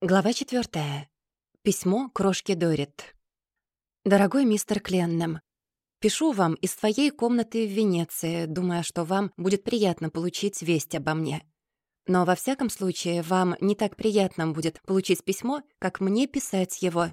Глава четвертая. Письмо крошки Дорит. «Дорогой мистер Кленнем, пишу вам из своей комнаты в Венеции, думая, что вам будет приятно получить весть обо мне. Но во всяком случае вам не так приятно будет получить письмо, как мне писать его.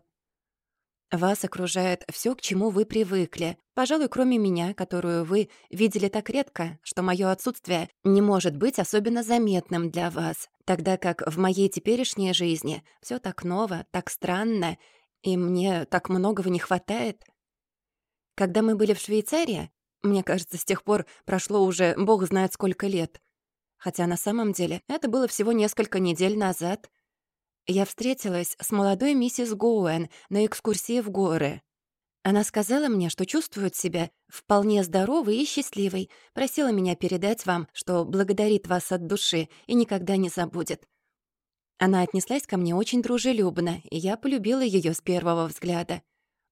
Вас окружает все, к чему вы привыкли, пожалуй, кроме меня, которую вы видели так редко, что мое отсутствие не может быть особенно заметным для вас, Тогда как в моей теперешней жизни все так ново, так странно, и мне так многого не хватает. Когда мы были в Швейцарии, мне кажется, с тех пор прошло уже бог знает сколько лет. Хотя на самом деле это было всего несколько недель назад. Я встретилась с молодой миссис Гоуэн на экскурсии в горы. Она сказала мне, что чувствует себя вполне здоровой и счастливой, просила меня передать вам, что благодарит вас от души и никогда не забудет. Она отнеслась ко мне очень дружелюбно, и я полюбила ее с первого взгляда.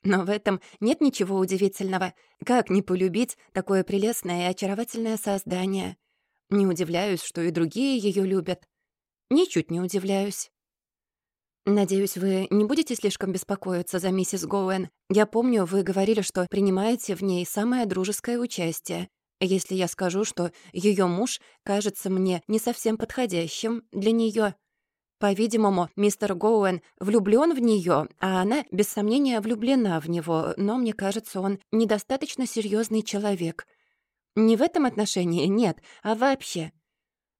Но в этом нет ничего удивительного. Как не полюбить такое прелестное и очаровательное создание? Не удивляюсь, что и другие ее любят. Ничуть не удивляюсь. «Надеюсь, вы не будете слишком беспокоиться за миссис Гоуэн. Я помню, вы говорили, что принимаете в ней самое дружеское участие. Если я скажу, что ее муж кажется мне не совсем подходящим для нее, По-видимому, мистер Гоуэн влюблен в нее, а она, без сомнения, влюблена в него, но мне кажется, он недостаточно серьезный человек. Не в этом отношении, нет, а вообще.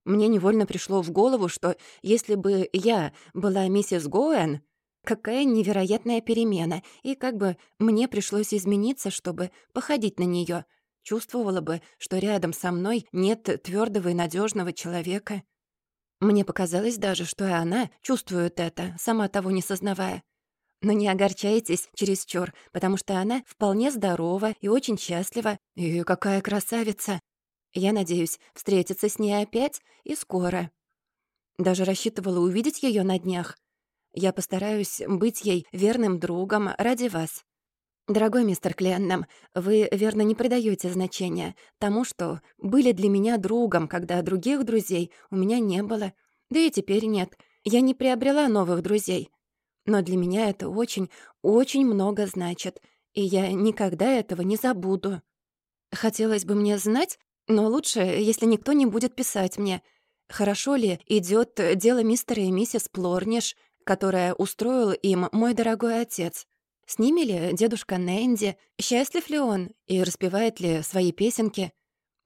Мне невольно пришло в голову, что если бы я была миссис Гоэн, какая невероятная перемена, и как бы мне пришлось измениться, чтобы походить на нее, чувствовала бы, что рядом со мной нет твердого и надежного человека. Мне показалось даже, что и она чувствует это, сама того не сознавая. Но не огорчайтесь чересчур, потому что она вполне здорова и очень счастлива. И какая красавица! Я надеюсь встретиться с ней опять и скоро. Даже рассчитывала увидеть ее на днях. Я постараюсь быть ей верным другом ради вас. Дорогой мистер Кленнам, вы, верно, не придаете значения тому, что были для меня другом, когда других друзей у меня не было. Да и теперь нет. Я не приобрела новых друзей. Но для меня это очень, очень много значит, и я никогда этого не забуду. Хотелось бы мне знать, но лучше, если никто не будет писать мне. Хорошо ли идет дело мистера и миссис Плорниш, которое устроил им мой дорогой отец? С ними ли дедушка Нэнди? Счастлив ли он и распевает ли свои песенки?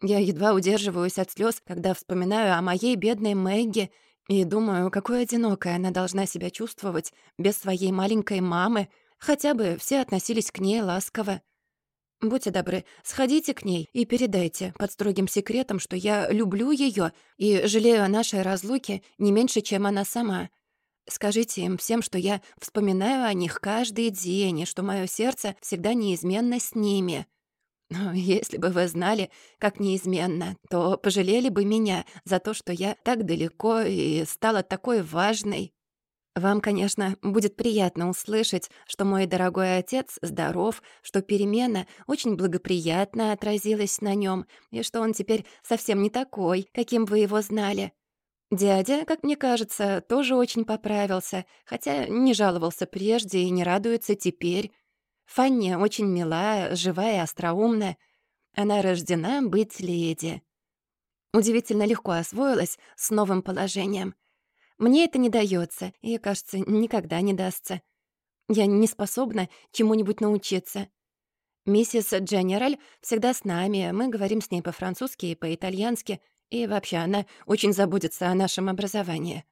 Я едва удерживаюсь от слез, когда вспоминаю о моей бедной Мэгги и думаю, какой одинокой она должна себя чувствовать без своей маленькой мамы. Хотя бы все относились к ней ласково. Будьте добры, сходите к ней и передайте под строгим секретом, что я люблю ее и жалею о нашей разлуке не меньше, чем она сама. Скажите им всем, что я вспоминаю о них каждый день и что мое сердце всегда неизменно с ними. Но если бы вы знали, как неизменно, то пожалели бы меня за то, что я так далеко и стала такой важной. Вам, конечно, будет приятно услышать, что мой дорогой отец здоров, что перемена очень благоприятно отразилась на нем, и что он теперь совсем не такой, каким вы его знали. Дядя, как мне кажется, тоже очень поправился, хотя не жаловался прежде и не радуется теперь. Фанни очень милая, живая остроумная. Она рождена быть леди. Удивительно легко освоилась с новым положением — мне это не дается и, кажется, никогда не дастся. Я не способна чему-нибудь научиться. Миссис Дженераль всегда с нами, мы говорим с ней по-французски и по-итальянски, и вообще она очень заботится о нашем образовании.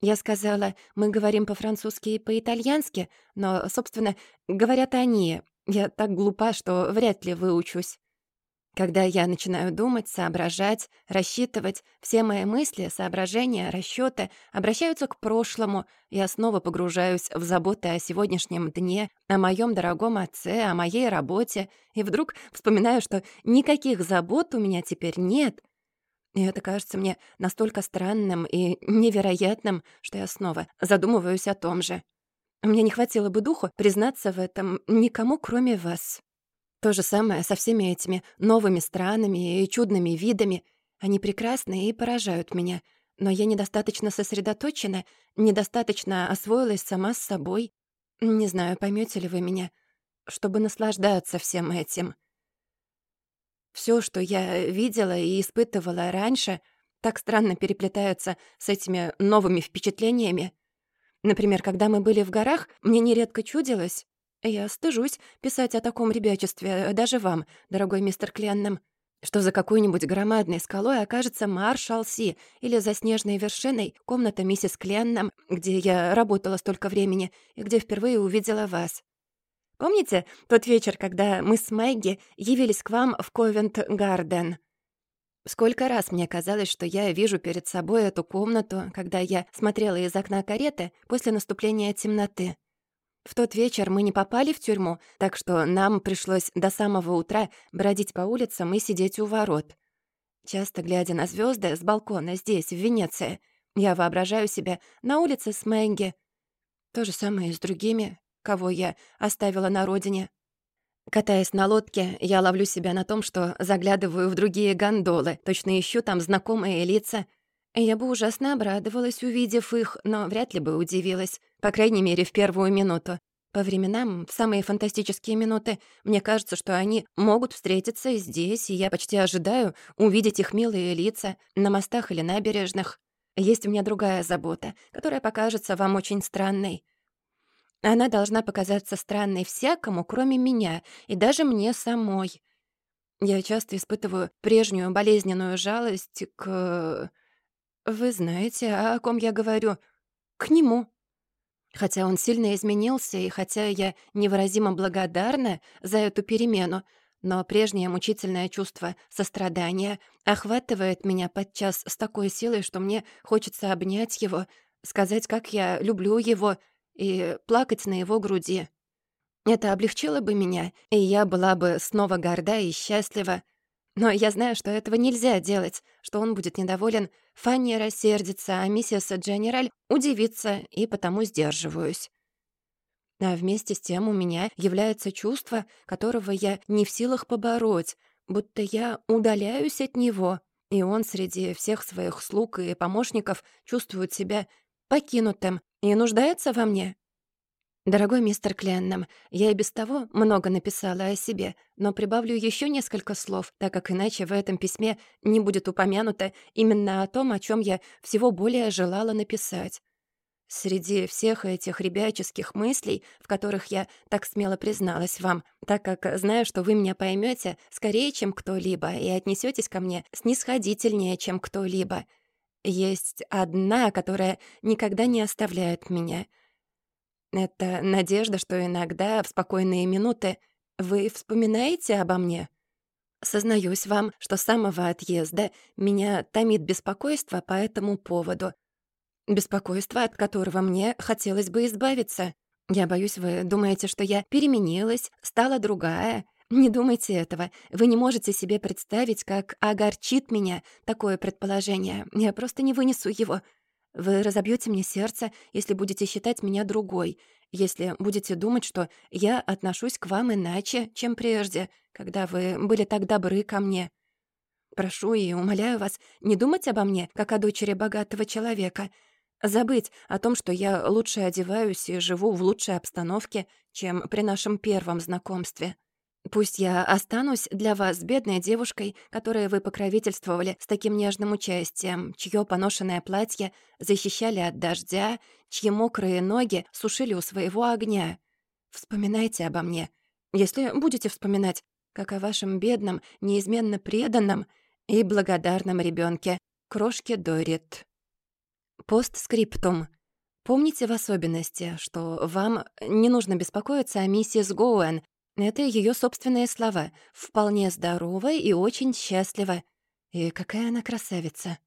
Я сказала, мы говорим по-французски и по-итальянски, но, собственно, говорят они. Я так глупа, что вряд ли выучусь. Когда я начинаю думать, соображать, рассчитывать, все мои мысли, соображения, расчёты обращаются к прошлому, я снова погружаюсь в заботы о сегодняшнем дне, о моём дорогом отце, о моей работе, и вдруг вспоминаю, что никаких забот у меня теперь нет. И это кажется мне настолько странным и невероятным, что я снова задумываюсь о том же. Мне не хватило бы духу признаться в этом никому, кроме вас. То же самое со всеми этими новыми странами и чудными видами. Они прекрасны и поражают меня. но я недостаточно сосредоточена, недостаточно освоилась сама с собой. Не знаю, поймете ли вы меня, чтобы наслаждаться всем этим. Все, что я видела и испытывала раньше, так странно переплетается с этими новыми впечатлениями. Например, когда мы были в горах, мне нередко чудилось. Я стыжусь писать о таком ребячестве даже вам, дорогой мистер Кленном что за какой-нибудь громадной скалой окажется Маршалси или за снежной вершиной комната миссис Кленном, где я работала столько времени и где впервые увидела вас. Помните тот вечер, когда мы с Мэгги явились к вам в Ковент-Гарден? Сколько раз мне казалось, что я вижу перед собой эту комнату, когда я смотрела из окна кареты после наступления темноты. В тот вечер мы не попали в тюрьму, так что нам пришлось до самого утра бродить по улицам и сидеть у ворот. Часто глядя на звезды с балкона здесь, в Венеции, я воображаю себя на улице с Мэнги. То же самое и с другими, кого я оставила на родине. Катаясь на лодке, я ловлю себя на том, что заглядываю в другие гондолы, точно ищу там знакомые лица — я бы ужасно обрадовалась, увидев их, но вряд ли бы удивилась, по крайней мере, в первую минуту. По временам, в самые фантастические минуты, мне кажется, что они могут встретиться здесь, и я почти ожидаю увидеть их милые лица на мостах или набережных. Есть у меня другая забота, которая покажется вам очень странной. Она должна показаться странной всякому, кроме меня, и даже мне самой. Я часто испытываю прежнюю болезненную жалость к... «Вы знаете, о ком я говорю? К нему». Хотя он сильно изменился, и хотя я невыразимо благодарна за эту перемену, но прежнее мучительное чувство сострадания охватывает меня подчас с такой силой, что мне хочется обнять его, сказать, как я люблю его, и плакать на его груди. Это облегчило бы меня, и я была бы снова горда и счастлива, но я знаю, что этого нельзя делать, что он будет недоволен, Фанни рассердится, а миссис Дженераль удивится, и потому сдерживаюсь. А вместе с тем у меня является чувство, которого я не в силах побороть, будто я удаляюсь от него, и он среди всех своих слуг и помощников чувствует себя покинутым и нуждается во мне. «Дорогой мистер Кленном, я и без того много написала о себе, но прибавлю еще несколько слов, так как иначе в этом письме не будет упомянуто именно о том, о чем я всего более желала написать. Среди всех этих ребяческих мыслей, в которых я так смело призналась вам, так как знаю, что вы меня поймете скорее, чем кто-либо, и отнесетесь ко мне снисходительнее, чем кто-либо, есть одна, которая никогда не оставляет меня — это надежда, что иногда в спокойные минуты вы вспоминаете обо мне. Сознаюсь вам, что с самого отъезда меня томит беспокойство по этому поводу. Беспокойство, от которого мне хотелось бы избавиться. Я боюсь, вы думаете, что я переменилась, стала другая. Не думайте этого. Вы не можете себе представить, как огорчит меня такое предположение. Я просто не вынесу его. Вы разобьете мне сердце, если будете считать меня другой, если будете думать, что я отношусь к вам иначе, чем прежде, когда вы были так добры ко мне. Прошу и умоляю вас не думать обо мне, как о дочери богатого человека, забыть о том, что я лучше одеваюсь и живу в лучшей обстановке, чем при нашем первом знакомстве. Пусть я останусь для вас бедной девушкой, которой вы покровительствовали с таким нежным участием, чье поношенное платье защищали от дождя, чьи мокрые ноги сушили у своего огня. Вспоминайте обо мне, если будете вспоминать, как о вашем бедном, неизменно преданном и благодарном ребенке, крошке Дорит. Постскриптум. Помните в особенности, что вам не нужно беспокоиться о миссис Гоуэн, это ее собственные слова. «Вполне здорова и очень счастлива». И какая она красавица.